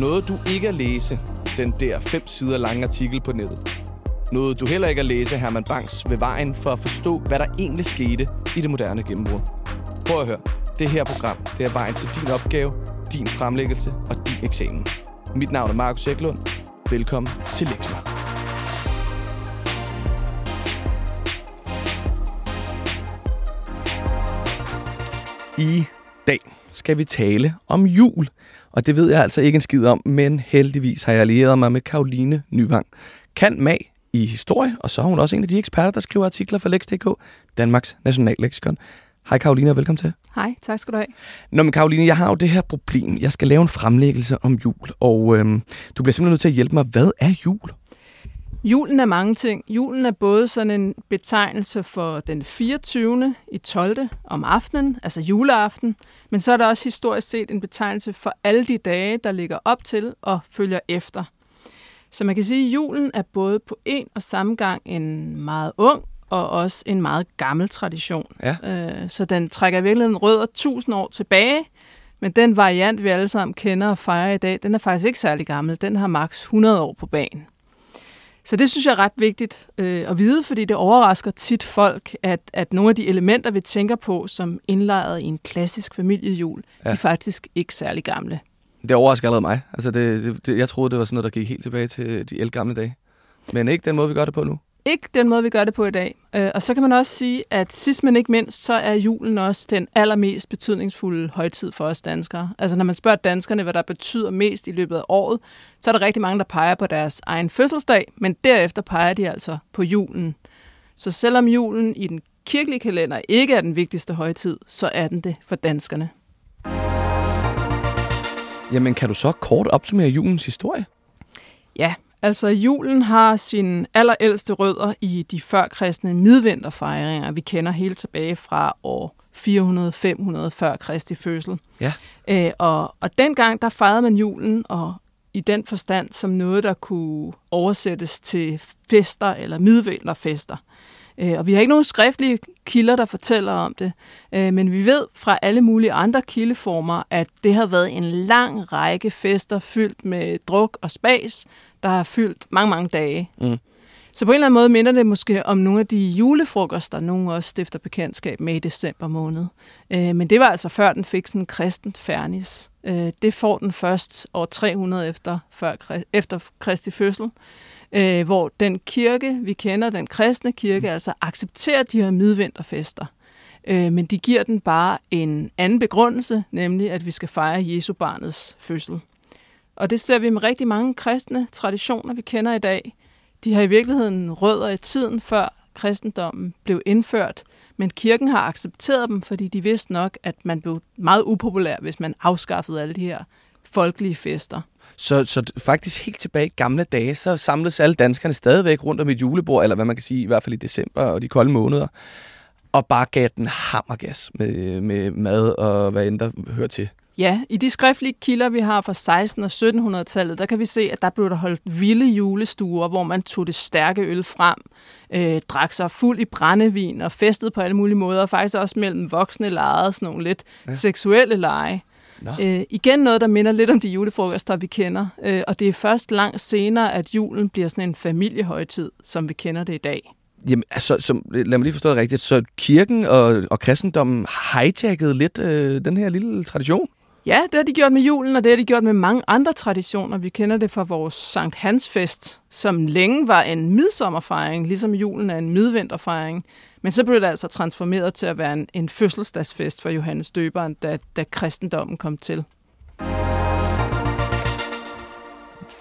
Noget du ikke at læse, den der fem sider lange artikel på nettet. Noget du heller ikke at læse Herman Banks ved vejen for at forstå, hvad der egentlig skete i det moderne gennembrud. Prøv at høre. Det her program, det er vejen til din opgave, din fremlæggelse og din eksamen. Mit navn er Markus Eklund. Velkommen til Leksmer. I dag skal vi tale om jul. Og det ved jeg altså ikke en skid om, men heldigvis har jeg allieret mig med Karoline Nyvang. Kan mag i historie, og så er hun også en af de eksperter, der skriver artikler for Lex.dk, Danmarks nationalleksikon. Hej Karoline, og velkommen til. Hej, tak skal du have. Nå, men Karoline, jeg har jo det her problem. Jeg skal lave en fremlæggelse om jul, og øhm, du bliver simpelthen nødt til at hjælpe mig. Hvad er jul? Julen er mange ting. Julen er både sådan en betegnelse for den 24. i 12. om aftenen, altså juleaften, men så er der også historisk set en betegnelse for alle de dage, der ligger op til og følger efter. Så man kan sige, at julen er både på en og samme gang en meget ung og også en meget gammel tradition. Ja. Øh, så den trækker i virkeligheden rødder tusind år tilbage, men den variant, vi alle sammen kender og fejrer i dag, den er faktisk ikke særlig gammel. Den har maks 100 år på banen. Så det synes jeg er ret vigtigt øh, at vide, fordi det overrasker tit folk, at, at nogle af de elementer, vi tænker på som indlejret i en klassisk familiejul, ja. Ja. er faktisk ikke særlig gamle. Det overrasker allerede mig. Altså, det, det, det, jeg troede, det var sådan noget, der gik helt tilbage til de ældgamle dage. Men ikke den måde, vi gør det på nu. Ikke den måde, vi gør det på i dag. Øh, og så kan man også sige, at sidst men ikke mindst, så er julen også den allermest betydningsfulde højtid for os danskere. Altså når man spørger danskerne, hvad der betyder mest i løbet af året, så er der rigtig mange, der peger på deres egen fødselsdag, men derefter peger de altså på julen. Så selvom julen i den kirkelige kalender ikke er den vigtigste højtid, så er den det for danskerne. Jamen, kan du så kort opsummere julens historie? Ja, altså julen har sin allerældste rødder i de førkristne midvinterfejringer, vi kender helt tilbage fra år 400-500 før Kristi fødsel. Ja. Øh, og, og dengang der fejrede man julen, og i den forstand som noget, der kunne oversættes til fester eller midvinterfester. Øh, og vi har ikke nogen skriftlige kilder, der fortæller om det, øh, men vi ved fra alle mulige andre kildeformer, at det har været en lang række fester fyldt med druk og spas, der har fyldt mange, mange dage. Mm. Så på en eller anden måde minder det måske om nogle af de julefrokoster, nogen også stifter bekendtskab med i december måned. Øh, men det var altså før den fik sådan en kristen fernis. Øh, det får den først år 300 efter, før, efter Kristi fødsel, øh, hvor den kirke, vi kender, den kristne kirke, altså accepterer de her midvinterfester. Øh, men de giver den bare en anden begrundelse, nemlig at vi skal fejre Jesu barnets fødsel. Og det ser vi med rigtig mange kristne traditioner, vi kender i dag. De har i virkeligheden rødder i tiden før kristendommen blev indført, men kirken har accepteret dem, fordi de vidste nok, at man blev meget upopulær, hvis man afskaffede alle de her folkelige fester. Så, så faktisk helt tilbage i gamle dage, så samledes alle danskerne stadigvæk rundt om et julebord, eller hvad man kan sige, i hvert fald i december og de kolde måneder, og bare gav den hammergas med, med mad og hvad end der hører til. Ja, i de skriftlige kilder, vi har fra 1600- og 1700-tallet, der kan vi se, at der blev der holdt vilde julestuer, hvor man tog det stærke øl frem, øh, drak sig fuld i brændevin og festede på alle mulige måder, og faktisk også mellem voksne legede sådan nogle lidt Ja. seksuelle lege. Nå. Øh, igen noget, der minder lidt om de julefrokoster, vi kender, øh, og det er først langt senere, at julen bliver sådan en familiehøjtid, som vi kender det i dag. Jamen, altså, så, lad mig lige forstå det rigtigt. Så kirken og, og kristendommen hijackede lidt øh, den her lille tradition? Ja, det har de gjort med julen, og det har de gjort med mange andre traditioner. Vi kender det fra vores Sankt Hans fest, som længe var en midsommerfejring, ligesom julen er en midvinterfejring. Men så blev det altså transformeret til at være en, en fødselsdagsfest for Johannes Døberen, da, da kristendommen kom til.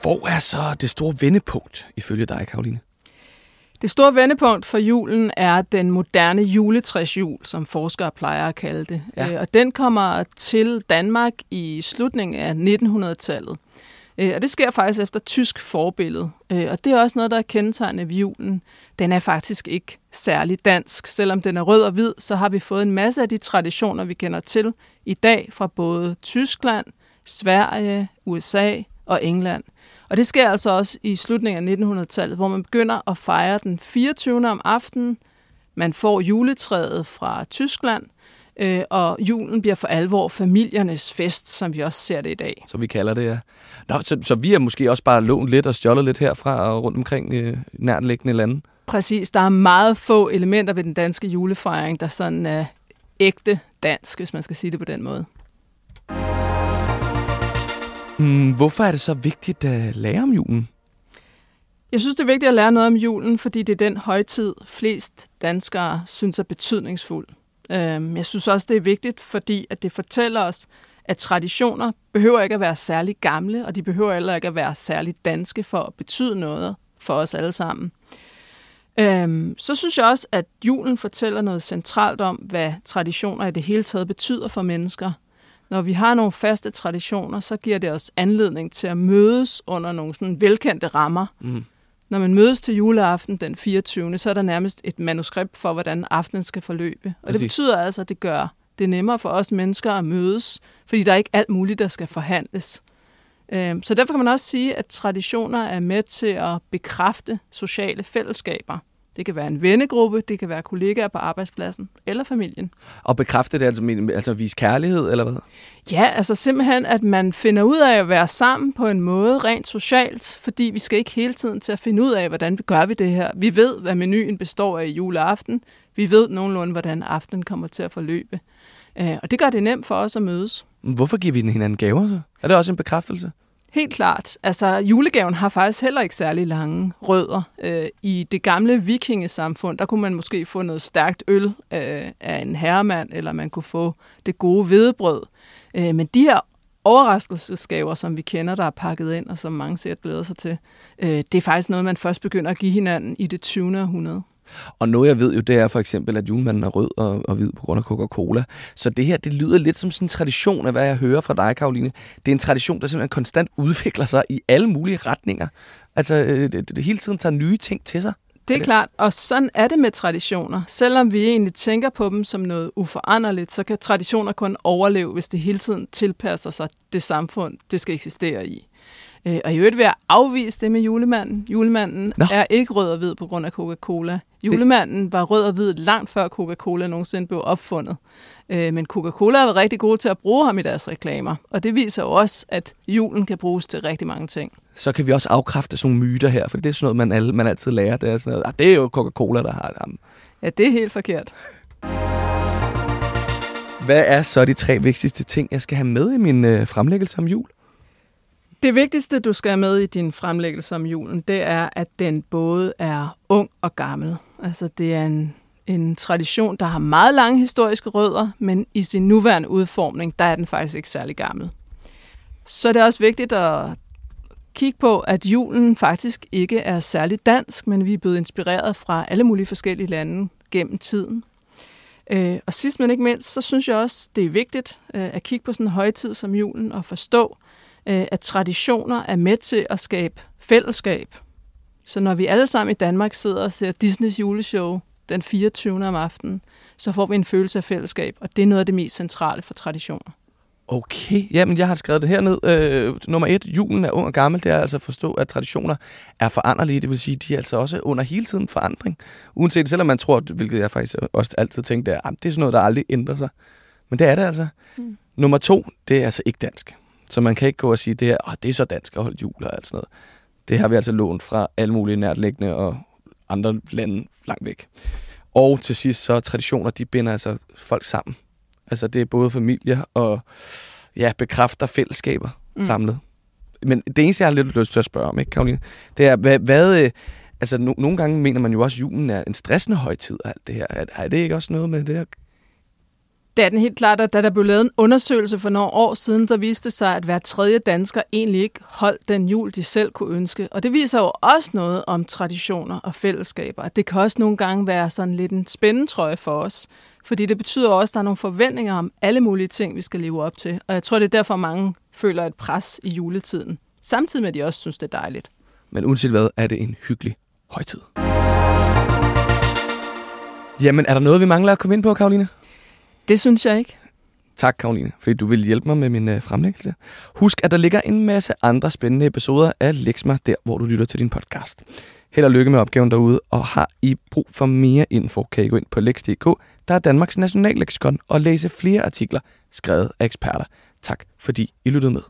Hvor er så det store vendepunkt, ifølge dig, Karoline? Det store vendepunkt for julen er den moderne juletræsjul, som forskere plejer at kalde det. Ja. Øh, Og den kommer til Danmark i slutningen af 1900-tallet. Øh, Og det sker faktisk efter tysk forbillede. Øh, Og det er også noget, der er kendetegnende ved julen. Den er faktisk ikke særlig dansk. Selvom den er rød og hvid, så har vi fået en masse af de traditioner, vi kender til i dag fra både Tyskland, Sverige, USA og England. Og det sker altså også i slutningen af 1900-tallet, hvor man begynder at fejre den 24. om aftenen. Man får juletræet fra Tyskland, øh, og julen bliver for alvor familiernes fest, som vi også ser det i dag. Så vi kalder det, ja. Nå, så, så vi er måske også bare lånt lidt og stjålet lidt herfra og rundt omkring øh, nærtliggende lande. Præcis, der er meget få elementer ved den danske julefejring, der sådan er ægte dansk, hvis man skal sige det på den måde. Mm, hvorfor er det så vigtigt at lære om julen? Jeg synes, det er vigtigt at lære noget om julen, fordi det er den højtid, flest danskere synes er betydningsfuld. Øhm, jeg synes også, det er vigtigt, fordi at det fortæller os, at traditioner behøver ikke at være særlig gamle, og de behøver heller ikke at være særlig danske for at betyde noget for os alle sammen. Øhm, så synes jeg også, at julen fortæller noget centralt om, hvad traditioner i det hele taget betyder for mennesker. Når vi har nogle faste traditioner, så giver det os anledning til at mødes under nogle sådan velkendte rammer. Mm. Når man mødes til juleaften den 24., så er der nærmest et manuskript for, hvordan aftenen skal forløbe. Og det betyder altså, at det gør det nemmere for os mennesker at mødes, fordi der er ikke alt muligt, der skal forhandles. Øhm, så derfor kan man også sige, at traditioner er med til at bekræfte sociale fællesskaber. Det kan være en vennegruppe, det kan være kollegaer på arbejdspladsen eller familien. Og bekræfte det altså, altså vise kærlighed, eller hvad? Ja, altså simpelthen, at man finder ud af at være sammen på en måde rent socialt, fordi vi skal ikke hele tiden til at finde ud af, hvordan vi gør vi det her. Vi ved, hvad menuen består af i juleaften. Vi ved nogenlunde, hvordan aftenen kommer til at forløbe. Øh, og det gør det nemt for os at mødes. Hvorfor giver vi den hinanden gaver så? Er det også en bekræftelse? Helt klart. Altså, julegaven har faktisk heller ikke særlig lange rødder. Øh, I det gamle vikingesamfund, der kunne man måske få noget stærkt øl øh, af en herremand, eller man kunne få det gode hvedebrød. Øh, men de her overraskelsesgaver, som vi kender, der er pakket ind, og som mange ser glæder sig til, øh, det er faktisk noget, man først begynder at give hinanden i det 20. århundrede. Og noget jeg ved jo, det er for eksempel, at julemanden er rød og, og hvid på grund af Coca-Cola. Så det her, det lyder lidt som sådan en tradition af, hvad jeg hører fra dig, Karoline. Det er en tradition, der simpelthen konstant udvikler sig i alle mulige retninger. Altså, øh, det, det, det hele tiden tager nye ting til sig. Det er, er klart, og sådan er det med traditioner. Selvom vi egentlig tænker på dem som noget uforanderligt, så kan traditioner kun overleve, hvis det hele tiden tilpasser sig det samfund, det skal eksistere i. Øh, og i øvrigt vil jeg afvise det med julemanden. Julemanden Nå. er ikke rød og hvid på grund af Coca-Cola. Julemanden var rød og hvid langt før Coca-Cola nogensinde blev opfundet. Øh, men Coca-Cola var rigtig gode til at bruge ham i deres reklamer. Og det viser jo også, at julen kan bruges til rigtig mange ting. Så kan vi også afkræfte sådan nogle myter her, for det er sådan noget, man, alle, man altid lærer. Det er, sådan noget, ah, det er jo Coca-Cola, der har ham. Ja, det er helt forkert. Hvad er så de tre vigtigste ting, jeg skal have med i min øh, fremlæggelse om jul? Det vigtigste, du skal have med i din fremlæggelse om julen, det er, at den både er ung og gammel. Altså, det er en, en tradition, der har meget lange historiske rødder, men i sin nuværende udformning, der er den faktisk ikke særlig gammel. Så det er også vigtigt at kigge på, at julen faktisk ikke er særlig dansk, men vi er blevet inspireret fra alle mulige forskellige lande gennem tiden. Øh, og sidst men ikke mindst, så synes jeg også, det er vigtigt øh, at kigge på sådan en højtid som julen og forstå, øh, at traditioner er med til at skabe fællesskab. Så når vi alle sammen i Danmark sidder og ser Disneys juleshow den 24. om aftenen, så får vi en følelse af fællesskab, og det er noget af det mest centrale for traditioner. Okay, jamen jeg har skrevet det herned. Øh, nummer et, julen er ung og gammel, det er altså at forstå, at traditioner er foranderlige, det vil sige, de er altså også under hele tiden forandring. Uanset, selvom man tror, hvilket jeg faktisk også altid tænkte, at det er sådan noget, der aldrig ændrer sig. Men det er det altså. Mm. Nummer to, det er altså ikke dansk. Så man kan ikke gå og sige, det her, oh, det er så dansk at holde jul og alt sådan noget. Det har vi altså lånt fra alle mulige nærtliggende og andre lande langt væk. Og til sidst så traditioner, de binder altså folk sammen. Altså det er både familier og ja, bekræfter fællesskaber mm. samlet. Men det eneste, jeg har lidt lyst til at spørge om, ikke, Karoline, det er, hvad, hvad øh, altså no, nogle gange mener man jo også, at julen er en stressende højtid og alt det her. Er, er det ikke også noget med det her det er den helt klart, at da der blev lavet en undersøgelse for nogle år siden, der viste sig, at hver tredje dansker egentlig ikke holdt den jul, de selv kunne ønske. Og det viser jo også noget om traditioner og fællesskaber. Det kan også nogle gange være sådan lidt en spændetrøje for os. Fordi det betyder også, at der er nogle forventninger om alle mulige ting, vi skal leve op til. Og jeg tror, det er derfor, mange føler et pres i juletiden. Samtidig med, at de også synes, det er dejligt. Men uanset hvad, er det en hyggelig højtid. Jamen, er der noget, vi mangler at komme ind på, Karoline? Det synes jeg ikke. Tak, Karoline, fordi du vil hjælpe mig med min øh, fremlæggelse. Husk, at der ligger en masse andre spændende episoder af Lexma, der hvor du lytter til din podcast. Held og lykke med opgaven derude, og har I brug for mere info, kan I gå ind på lex.dk, der er Danmarks nationalleksikon, og læse flere artikler skrevet af eksperter. Tak fordi I lyttede med.